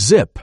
Zip.